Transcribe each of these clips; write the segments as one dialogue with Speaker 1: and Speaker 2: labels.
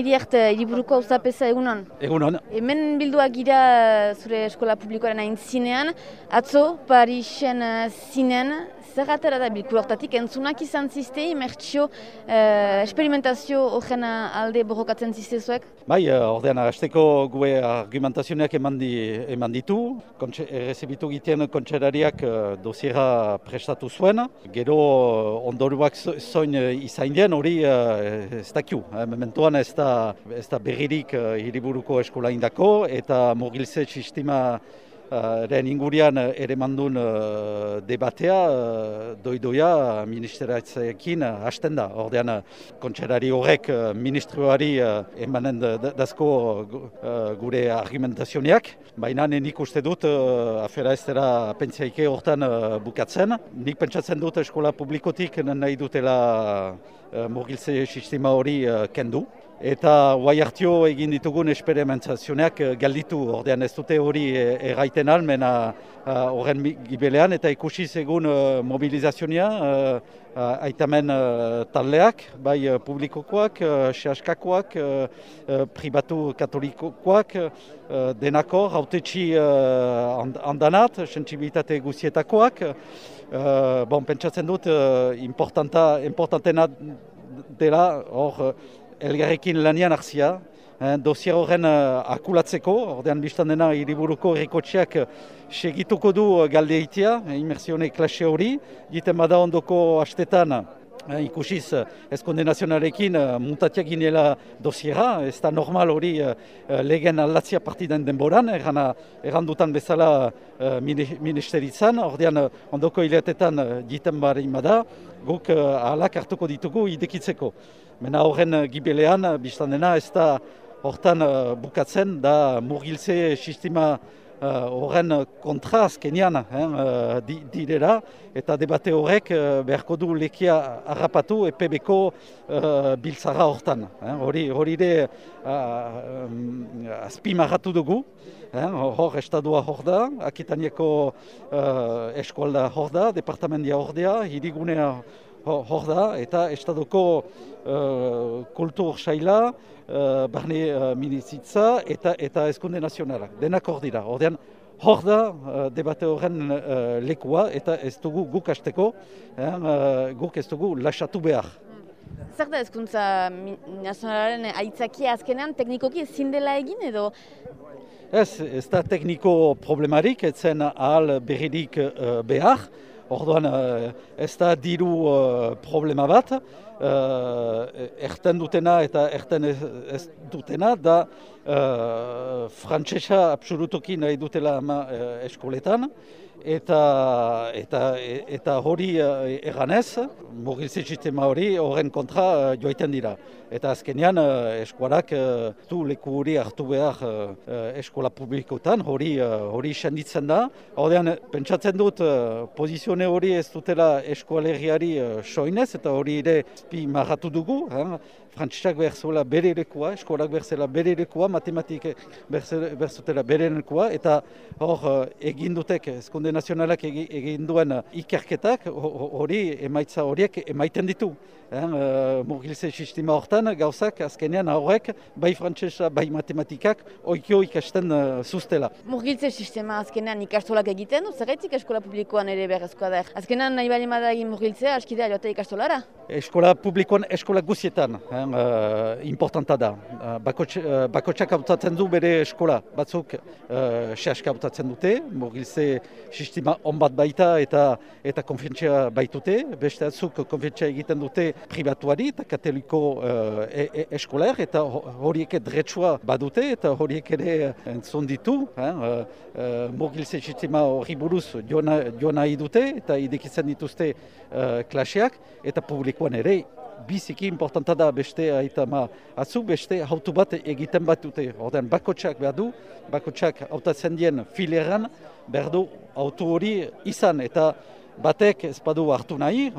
Speaker 1: iriart, iriburuko auzapeza egunon.
Speaker 2: Egunon.
Speaker 1: Hemen bilduak gira zure eskola publikoaren aintzinean, atzo Parisen uh, zinen, zer atera da bilkura hortatik, entzunak izan ziste, imertxio, uh, esperimentazio horren alde borrokatzen ziste zuek?
Speaker 2: Bai, ordean, hasteko gue argumentazioak eman, di, eman ditu, errezibitu gitean kontserariak dosiera prestatu zuen, gero ondoruak zoin izain den hori ez dakiu, mementuan ez da, ez da berririk hiriburuko eskola indako, eta mogilze sistema Eren ingurian ere mandun debatea, doidoia ministeratzeekin hasten da. Ordean, kontserari horrek ministroari emanen dazko gure argumentazioneak. Baina nik uste dut, afera ez dira pentsiaike hortan bukatzen. Nik pentsatzen dut eskola publikotik nahi dutela murgiltze sistema hori kendu. Eta guai hartio egin ditugun esperimentazioak galditu, ordean ez dute hori erraiten almena horren gibelean, eta ikusi zegun mobilizazioa aitamen taldeak, bai publikokoak, sehaskakoak, pribatu katolikokoak, denako, hautetxi handanat, sensibilitate guzietakoak. Bon, pentsatzen dut, importantena dela, hor, elgarrekin lanian hartzia, eh, dosia horren uh, akulatzeko, ordean biztan dena hiriburuko errikotxeak segituko du itea, eh, klase hori, jiten bada ondoko astetan, ikusiz ezkonde nazionalekin uh, muntatiak ginela dosiera, ez da normal hori uh, legen aldatzia partidan denboran, erran, errandutan bezala ministeritzan, ordean ondoko hilatetan jiten bari da, guk uh, ahalak hartuko ditugu idekitzeko. Mena horren gibelean, biztan dena, ez da hortan bukatzen, da murgiltze sistema horren kontra azkenian uh, direra, eta debate horrek uh, beharko du lekia harrapatu EPB-ko uh, biltzara hortan. Hori hori ere uh, azpimarratu dugu, hor estadua hor da, Akitaniako uh, eskualda hor da, departamentia hor da, hirigunea hor da, eta estaduko uh, kultur saila, uh, barne uh, minizitza eta eta eskunde nazionalak. Denak hor dira. Ordean, hor da uh, debate horren uh, lekua eta ez dugu guk hasteko, uh, guk ez dugu lasatu behar.
Speaker 1: Zer da ezkuntza nazionalaren aitzakia azkenean teknikoki ezin dela egin edo?
Speaker 2: Ez, ez da tekniko problemarik, ez zen ahal berririk uh, behar. Orduan ez da diru problema bat, erten dutena eta erten ez, dutena da frantsesa absolutoki nahi dutela ama eskoletan eta eta eta hori eganez mugiltze sistema hori horren kontra joaiten dira. Eta azkenean eskualak du leku hori hartu behar eskola publikotan hori hori senditzen da. Ordean pentsatzen dut pozizione hori ez dutela eskualerriari soinez eta hori ere pi marratu dugu frantzisak behar bere lekua, eskolak behar bere lekua, matematik behar zutela bere lekua, eta hor eh, egin dutek, eskunde nazionalak egin duen ikerketak, hori emaitza horiek emaiten ditu. Eh, Murgilze sistema hortan, gauzak, azkenean horrek, bai frantzesa, bai matematikak, oikio ikasten uh, zuztela.
Speaker 1: Murgilze sistema azkenean ikastolak egiten du, zerretik eskola publikoan ere behar da. Azkenean nahi bali egin murgiltzea, askidea joate ikastolara?
Speaker 2: Eskola publikoan, eskola guzietan, uh, importanta da. Uh, bakotxak hautatzen du bere eskola, batzuk uh, sehaska hautatzen dute, murgilze sistema onbat baita eta eta konfientzia baitute, beste atzuk konfientzia egiten dute pribatuari eta katoliko uh, e, e, eskolar eta horiek dretsua badute eta horiek ere entzun ditu. Eh, uh, murgilze sistema hori buruz joan nahi dute eta idekitzen dituzte uh, klaseak eta publikoan ere biziki importanta da beste aita ma atzu beste hautu bat egiten bat dute. Ordean bakotxak behar du, bakotxak hautatzen dien fileran behar du autu hori izan eta batek ez badu hartu nahi,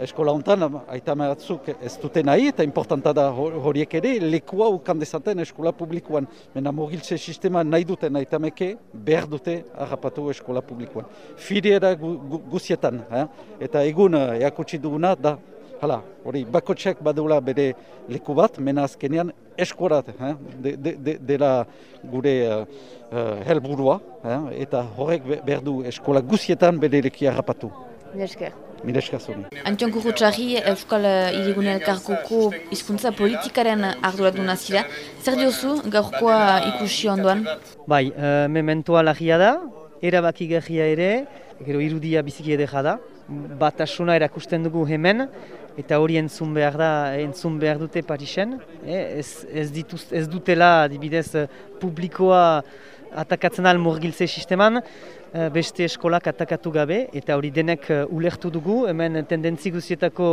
Speaker 2: eskola hontan aita atzuk ez dute nahi eta importanta da horiek ere lekua ukan dezaten eskola publikoan. Mena mogiltze sistema nahi duten aita meke behar dute harrapatu eskola publikoan. Fidera gu, gu, guzietan, eh? eta egun eakutsi duguna da hala, hori, bakotxeak badula bere leku bat, mena azkenean eskorat, eh? de, de, de, dela gure uh, helburua, eh? eta horrek behar du eskola guzietan bere lekia rapatu.
Speaker 1: Milesker.
Speaker 2: Milesker zuri.
Speaker 1: Antion Kurutxarri, Euskal Irigune Elkarkoko hizkuntza politikaren arduratu nazira. Zer diozu gaurkoa ikusi ondoan?
Speaker 3: Bai, uh, mementoa lagia da, erabaki gehia ere, gero irudia biziki edera da. Batasuna erakusten dugu hemen, eta hori entzun behar da, entzun behar dute Parisen. Eh, ez, ez, dituz, ez dutela, dibidez, publikoa atakatzen al murgiltze sisteman, beste eskolak atakatu gabe, eta hori denek ulertu dugu, hemen tendentzi guzietako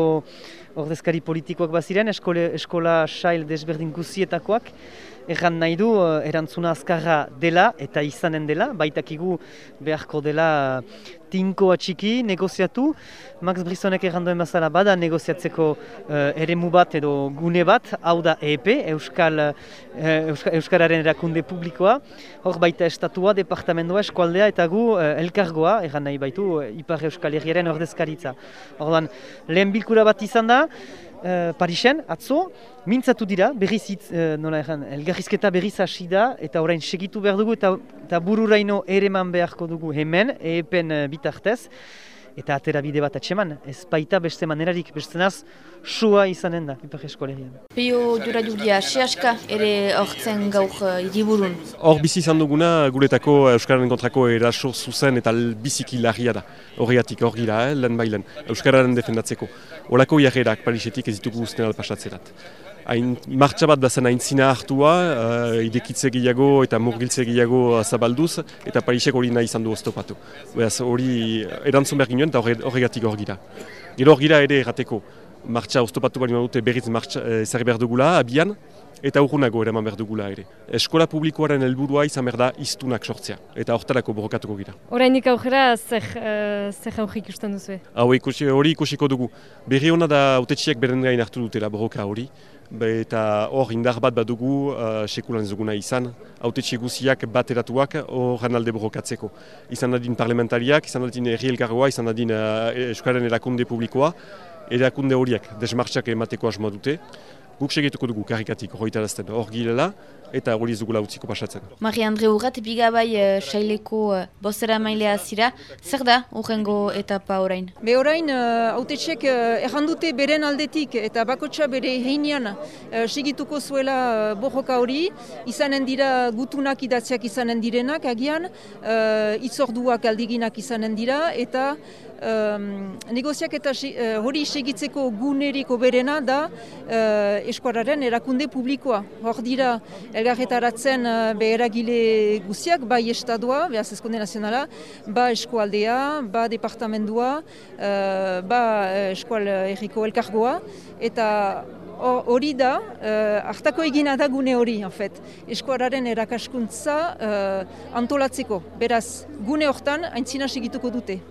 Speaker 3: ordezkari politikoak baziren, eskola, eskola sail desberdin guzietakoak, Erran nahi du, erantzuna azkarra dela eta izanen dela, baitakigu beharko dela tinko atxiki, negoziatu. Max Brissonek erranduen bazala bada negoziatzeko uh, eremu bat edo gune bat, hau da EEP, Euskal, uh, Euskararen erakunde publikoa. Hor baita estatua, departamentoa, eskualdea eta gu elkargoa, erran nahi baitu, uh, Ipar Euskal Herriaren ordezkaritza. Ordan lehen bilkura bat izan da, Uh, Parisen, atzo, mintzatu dira, berriz uh, nola erran, elgarrizketa berriz hasi da, eta orain segitu behar dugu, eta, eta bururaino ere man beharko dugu hemen, epen uh, bitartez, eta atera bide bat atseman, ez baita beste manerarik, beste naz, sua izanen da, Ipar Eskolerian.
Speaker 1: Pio jura juria, sehaska ere hortzen gaur uh, iriburun?
Speaker 4: Hor bizi izan duguna, guretako Euskararen kontrako eraso zuzen eta biziki larria da. Horregatik, hor gira, eh, lehen bailen, Euskararen defendatzeko. Olako jarrerak Parisetik ez ditugu uzten alpasatzerat. Hain, martxa bat bazen aintzina hartua, uh, idekitze gehiago eta murgiltze gehiago zabalduz, eta Parisek hori nahi izan du oztopatu. Beraz, hori erantzun behar ginoen eta horregatik hor gira. Gero hor gira ere errateko, martxa oztopatu bali dute berriz martxa ezari behar dugula, abian, eta urgunago eraman behar dugula ere. Eskola publikoaren helburua izan behar da iztunak sortzea, eta hortarako borrokatuko gira.
Speaker 5: Horainik aurrera, zer, uh, zer aurrik ikusten duzu?
Speaker 4: Hau ikusi, hori ikusiko dugu. Berri hona da autetxiek beren gain hartu dutela borroka hori, eta hor indar bat badugu uh, sekulan ez duguna izan, autetxi guziak bat eratuak hor alde borrokatzeko. Izan dadin parlamentariak, izan dadin erri elkargoa, izan dadin uh, Euskaren erakunde publikoa, erakunde horiek desmartxak emateko asmoa dute. Guk segituko dugu karikatik horretarazten hor girela eta hori ez dugula utziko pasatzen.
Speaker 1: Mari Andre Urrat, bigabai uh, saileko uh, bostera mailea zira, zer da urrengo etapa orain?
Speaker 6: Be orain, autetxek uh, errandute beren aldetik eta bakotsa bere heinean uh, segituko zuela uh, borroka hori, izanen dira gutunak idatziak izanen direnak agian, uh, itzorduak aldiginak izanen dira eta Um, negoziak eta hori segitzeko guneriko berena da uh, eskuararen erakunde publikoa. Hor dira elgarretaratzen uh, beheragile guziak, bai estadua, behaz eskonde nazionala, ba eskualdea, ba departamendua, uh, ba eskual erriko elkargoa, eta hori da, uh, hartako egina da gune hori, en fet. eskuararen erakaskuntza uh, antolatzeko. Beraz, gune hortan, aintzina segituko dute.